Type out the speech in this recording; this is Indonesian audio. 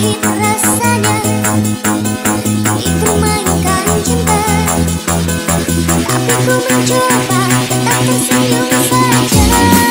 hidup rasanya Itu mainkan cinta. Tapi ku mencoba tetap tersenyum saja.